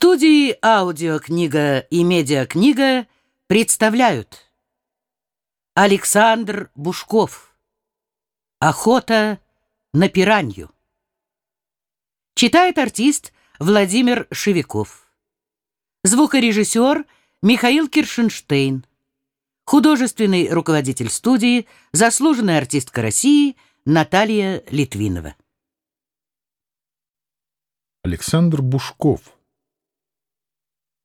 Студии «Аудиокнига» и «Медиакнига» представляют Александр Бушков. «Охота на пиранью» Читает артист Владимир Шевиков Звукорежиссер Михаил Киршенштейн. Художественный руководитель студии, заслуженная артистка России Наталья Литвинова. Александр Бушков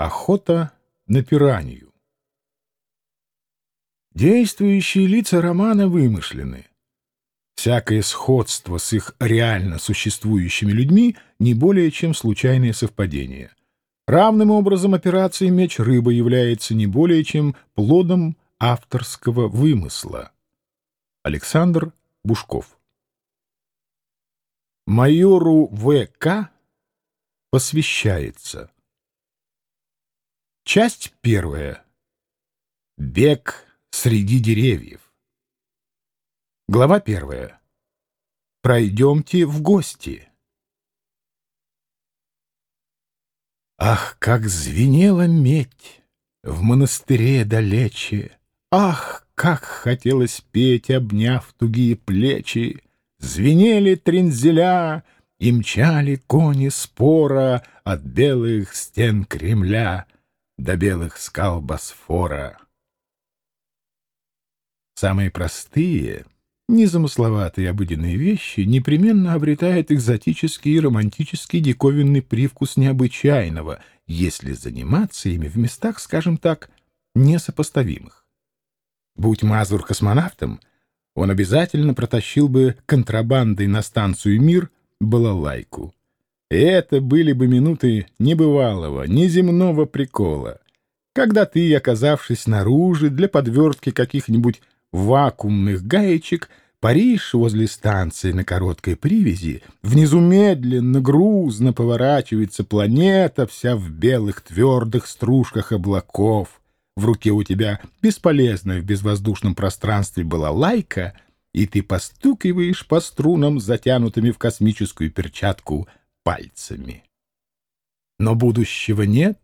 Охота на пиранью. Действующие лица романа вымышлены. Всякое сходство с их реально существующими людьми не более чем случайное совпадение. Равным образом операция «Меч-рыба» является не более чем плодом авторского вымысла. Александр Бушков Майору В.К. посвящается Часть первая. Бег среди деревьев. Глава первая. Пройдемте в гости. Ах, как звенела медь в монастыре далече! Ах, как хотелось петь, обняв тугие плечи! Звенели трензеля и мчали кони спора от белых стен Кремля — до белых скал Босфора. Самые простые, незамысловатые обыденные вещи непременно обретают экзотический и романтический диковинный привкус необычайного, если заниматься ими в местах, скажем так, несопоставимых. Будь Мазур космонавтом, он обязательно протащил бы контрабандой на станцию «Мир» балалайку — это были бы минуты небывалого, неземного прикола, когда ты, оказавшись снаружи для подвертки каких-нибудь вакуумных гаечек, паришь возле станции на короткой привязи, внизу медленно, грузно поворачивается планета вся в белых твердых стружках облаков. В руке у тебя бесполезная в безвоздушном пространстве была лайка, и ты постукиваешь по струнам, затянутыми в космическую перчатку — пальцами. Но будущего нет,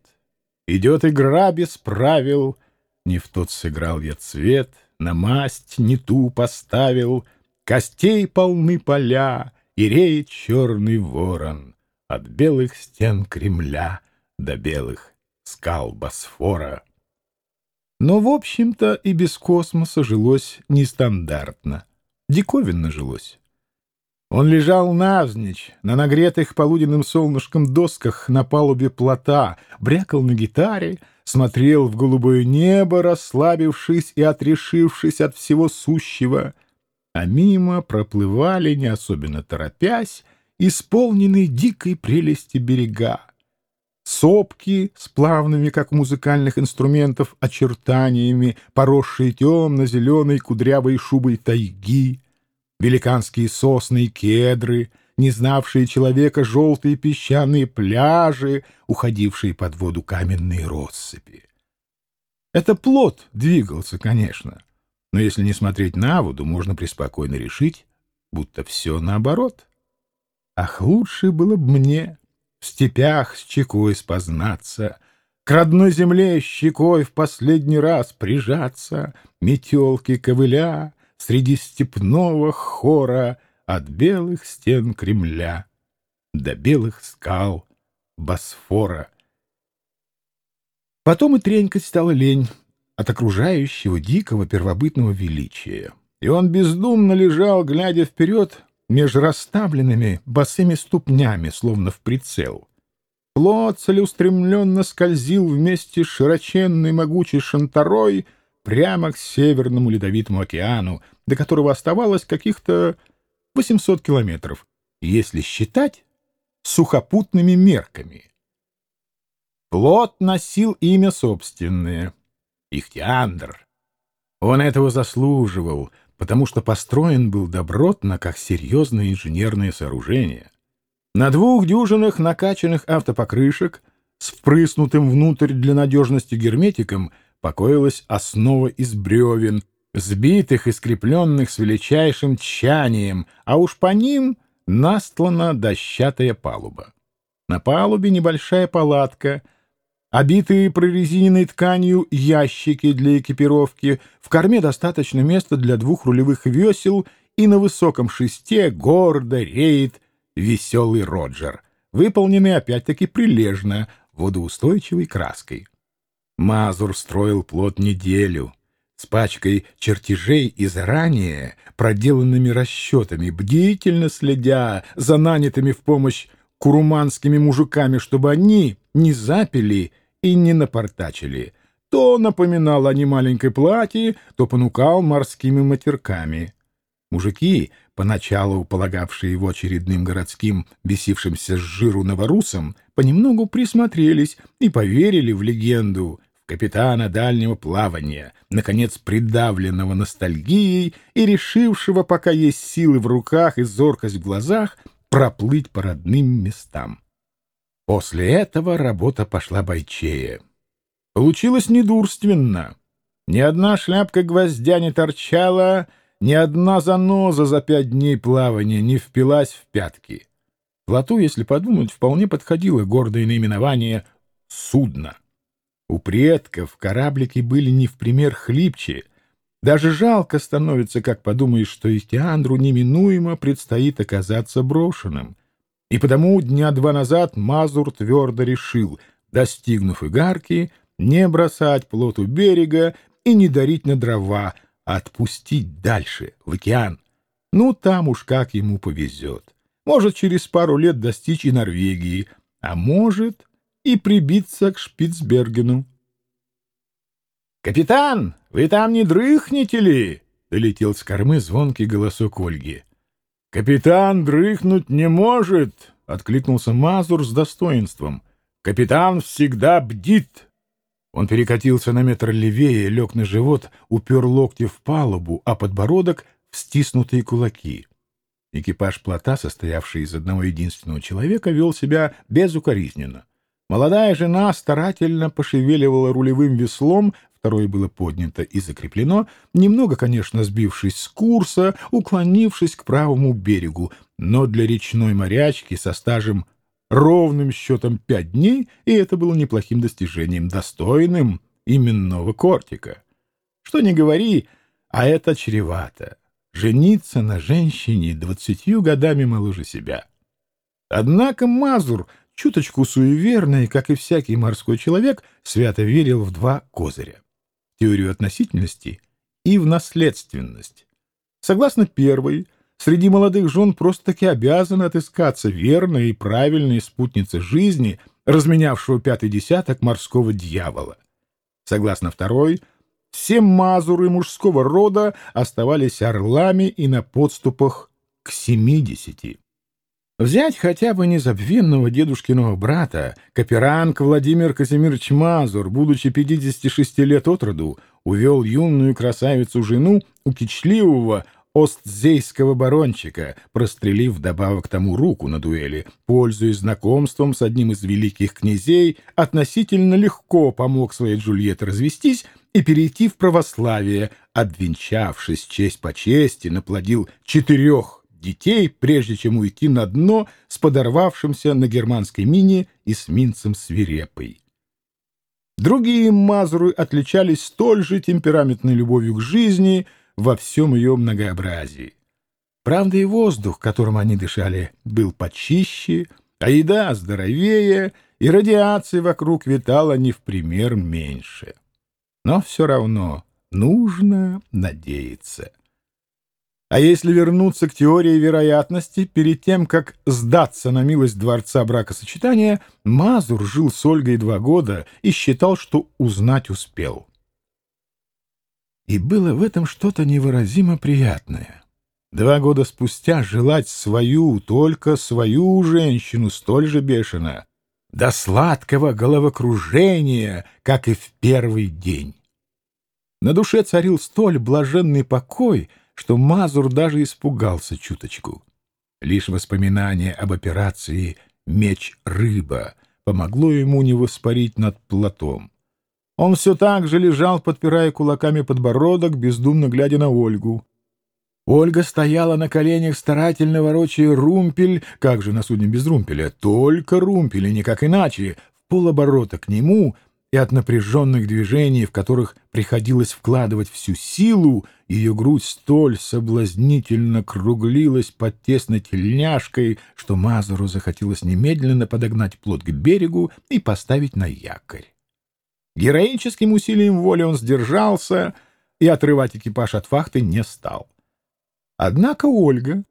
идет игра без правил. Не в тот сыграл я цвет, на масть не ту поставил. Костей полны поля, и реет черный ворон От белых стен Кремля до белых скал Босфора. Но, в общем-то, и без космоса жилось нестандартно. Диковинно жилось. Он лежал навзничь, на нагретых полуденным солнышком досках на палубе плота, брякал на гитаре, смотрел в голубое небо, расслабившись и отрешившись от всего сущего, а мимо проплывали, не особенно торопясь, исполненные дикой прелести берега. Сопки с плавными, как у музыкальных инструментов, очертаниями, поросшие темно-зеленой кудрявой шубой тайги — великанские сосны и кедры, не знавшие человека желтые песчаные пляжи, уходившие под воду каменные россыпи. Это плод двигался, конечно, но если не смотреть на воду, можно преспокойно решить, будто все наоборот. Ах, лучше было бы мне в степях с чекой спознаться, к родной земле щекой в последний раз прижаться, метелки ковыля, среди степного хора от белых стен Кремля до белых скал Босфора. Потом и тренькать стала лень от окружающего дикого первобытного величия, и он бездумно лежал, глядя вперед меж расставленными босыми ступнями, словно в прицел. Плод целеустремленно скользил вместе с широченной могучей шантарой — прямо к Северному Ледовитому океану, до которого оставалось каких-то 800 километров, если считать сухопутными мерками. Плот носил имя собственное — Ихтиандр. Он этого заслуживал, потому что построен был добротно, как серьезное инженерное сооружение. На двух дюжинах накачанных автопокрышек с впрыснутым внутрь для надежности герметиком — покоилась основа из бревен, сбитых и скрепленных с величайшим тщанием, а уж по ним настлана дощатая палуба. На палубе небольшая палатка, обитые прорезиненной тканью ящики для экипировки, в корме достаточно места для двух рулевых весел, и на высоком шесте гордо реет веселый Роджер, выполненный опять-таки прилежно, водоустойчивой краской. Мазур строил плод неделю с пачкой чертежей и заранее проделанными расчетами, бдительно следя за нанятыми в помощь куруманскими мужиками, чтобы они не запили и не напортачили. То напоминал о немаленькой платье, то понукал морскими матерками. Мужики, поначалу полагавшие его очередным городским, бесившимся с жиру новорусом, понемногу присмотрелись и поверили в легенду капитана дальнего плавания, наконец придавленного ностальгией и решившего, пока есть силы в руках и зоркость в глазах, проплыть по родным местам. После этого работа пошла бойчее. Получилось недурственно. Ни одна шляпка гвоздя не торчала, ни одна заноза за пять дней плавания не впилась в пятки. Плоту, если подумать, вполне подходило гордое наименование «судно». У предков кораблики были не в пример хлипче. Даже жалко становится, как подумаешь, что Ихтиандру неминуемо предстоит оказаться брошенным. И потому дня два назад Мазур твердо решил, достигнув игарки, не бросать плот у берега и не дарить на дрова, а отпустить дальше, в океан. Ну, там уж как ему повезет. Может, через пару лет достичь и Норвегии, а может и прибиться к Шпицбергену. «Капитан, вы там не дрыхнете ли?» — долетел с кормы звонкий голосок Ольги. «Капитан дрыхнуть не может!» — откликнулся Мазур с достоинством. «Капитан всегда бдит!» Он перекатился на метр левее, лег на живот, упер локти в палубу, а подбородок — в стиснутые кулаки. Экипаж плота, состоявший из одного единственного человека, вел себя безукоризненно. Молодая жена старательно пошевеливала рулевым веслом, второе было поднято и закреплено, немного, конечно, сбившись с курса, уклонившись к правому берегу, но для речной морячки со стажем ровным счетом пять дней, и это было неплохим достижением, достойным именного кортика. Что не говори, а это чревато. Жениться на женщине двадцатью годами моложе себя. Однако Мазур чуточку суеверный, как и всякий морской человек, свято верил в два козыря — теорию относительности и в наследственность. Согласно первой, среди молодых жен просто-таки обязаны отыскаться верная и правильная спутница жизни, разменявшего пятый десяток морского дьявола. Согласно второй, все мазуры мужского рода оставались орлами и на подступах к семидесяти. Взять хотя бы незабвенного дедушкиного брата, Каперанг Владимир Казимирович Мазур, будучи 56 лет от роду, увел юную красавицу-жену у кичливого остзейского барончика, прострелив вдобавок тому руку на дуэли, пользуясь знакомством с одним из великих князей, относительно легко помог своей Джульетте развестись и перейти в православие, обвенчавшись честь по чести, наплодил четырех детей, прежде чем уйти на дно с подорвавшимся на германской мине эсминцем свирепой. Другие мазуры отличались столь же темпераментной любовью к жизни во всем ее многообразии. Правда, и воздух, которым они дышали, был почище, а еда здоровее, и радиации вокруг витала не в пример меньше. Но все равно нужно надеяться. А если вернуться к теории вероятности, перед тем, как сдаться на милость дворца бракосочетания, Мазур жил с Ольгой два года и считал, что узнать успел. И было в этом что-то невыразимо приятное. Два года спустя желать свою, только свою женщину столь же бешено, до сладкого головокружения, как и в первый день. На душе царил столь блаженный покой — что Мазур даже испугался чуточку. Лишь воспоминание об операции «Меч-рыба» помогло ему не воспарить над платом. Он все так же лежал, подпирая кулаками подбородок, бездумно глядя на Ольгу. Ольга стояла на коленях, старательно ворочая румпель. Как же на судне без румпеля? Только румпель, и никак иначе. В полоборота к нему — и от напряженных движений, в которых приходилось вкладывать всю силу, ее грудь столь соблазнительно круглилась под тесной тельняшкой, что Мазуру захотелось немедленно подогнать плот к берегу и поставить на якорь. Героическим усилием воли он сдержался и отрывать экипаж от фахты не стал. Однако Ольга,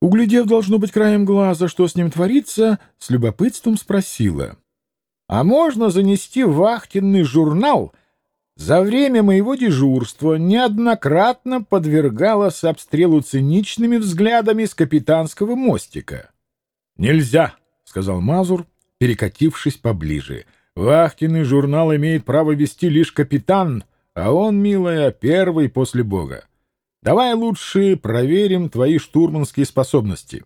углядев, должно быть, краем глаза, что с ним творится, с любопытством спросила. «А можно занести в вахтенный журнал?» За время моего дежурства неоднократно подвергалась обстрелу циничными взглядами с капитанского мостика. «Нельзя», — сказал Мазур, перекатившись поближе. «Вахтенный журнал имеет право вести лишь капитан, а он, милая, первый после Бога. Давай лучше проверим твои штурманские способности.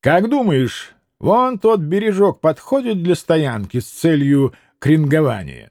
Как думаешь, вон тот бережок подходит для стоянки с целью крингования?